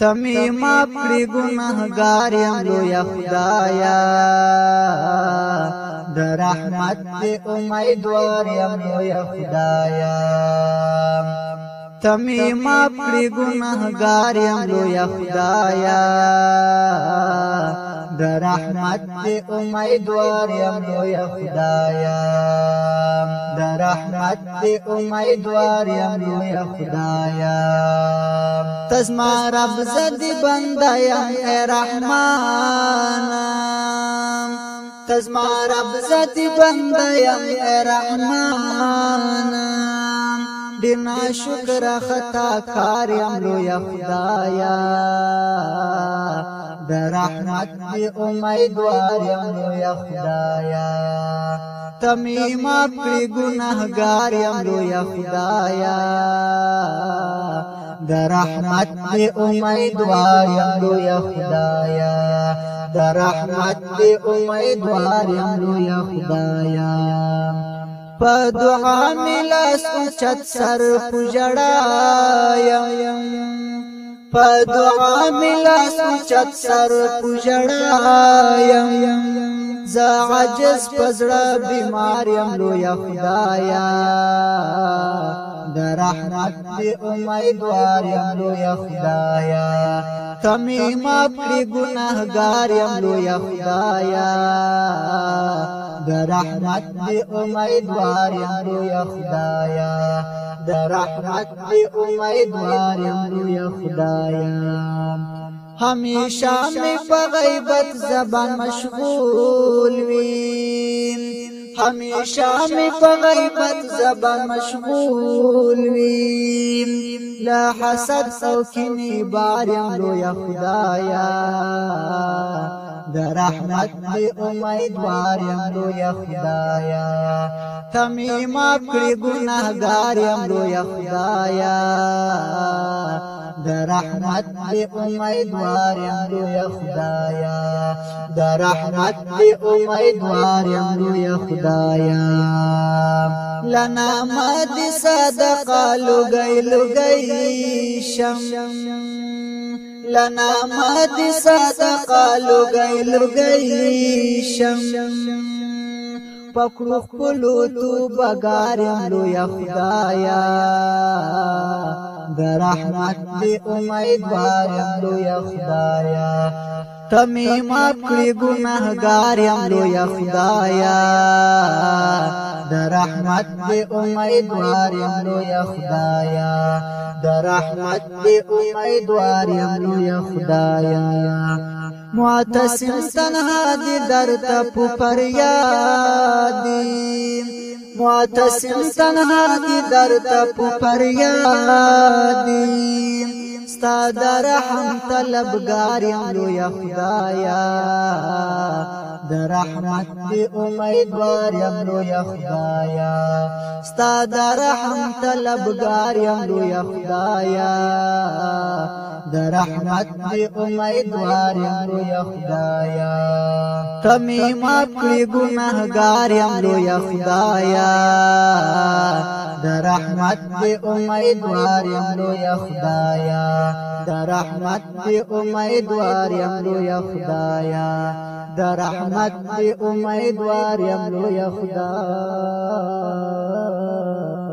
تمی ما پړی ګناهګار یم لویا خدایا د رحمت دې امیدوار یم لویا خدایا تمی ما پړی ګناهګار یم لویا خدایا د رحمت دې امیدوار یم لویا خدایا د رحمت دی امیدوار یم لوی خدایا تسمع رب زدی بنده یم اے رحمان تسمع رب زدی بنده یم اے رحمان دینا شکر خطا کار یم لوی خدایا د رحمت دی امیدوار یم یا خدایا تمی ما کړی ګناهګار یم یا خدایا د رحمت دی امیدوار یم یا خدایا د رحمت دی امیدوار یم یا خدایا په دعا ملاس چت سر پجړایم په دعا ملا سوچت سر پوجړایم ز عجز پزړه بیمار يم لو یا خدایا د رحمت دی امیدوار يم لو یا خدایا تمی ما پر ګناهګار يم لو یا خدایا د رحمت دی امیدوار یم یا خدایا د رحمت دی امیدوار یم یا خدایا همیشه می په غیبت زبان مشغول وی همیشه می په غیبت زبان مشغول وی لا حسد او کینه بارم لو یا خدایا د رحمت دی امیدوار یم لوی خدایا تمی ما کړی ګناهګار یم لوی خدایا د رحمت دی امیدوار یم لوی خدایا د رحمت دی امیدوار یم لوی خدایا لنا ما دي صدقه لګي لګي شم لنا مات صدقا لګي لګي شم پکړو خپلو تو بګارم لو یا خدایا د رحمت امید وارم لو یا خدایا تمی ماف کړی ګناهګار یم لوی خدایا د رحمت دی امیدوار یم لوی خدایا د رحمت دی امیدوار یم لوی خدایا معتصم تنها دی درد په فریادی معتصم تنها دی درد په فریادی ستا درحم طلبگار یم لویا خدایا درحمت دی امیدوار یم لویا خدایا ستا درحم طلبگار یم لویا خدایا درحمت دی امیدوار یم لویا خدایا تمی ما کړی ګناهګار یم لویا خدایا د رحمت دی امیدوار یم لو خدایا د رحمت دی امیدوار یم لو خدایا د رحمت دی امیدوار یم لو خدایا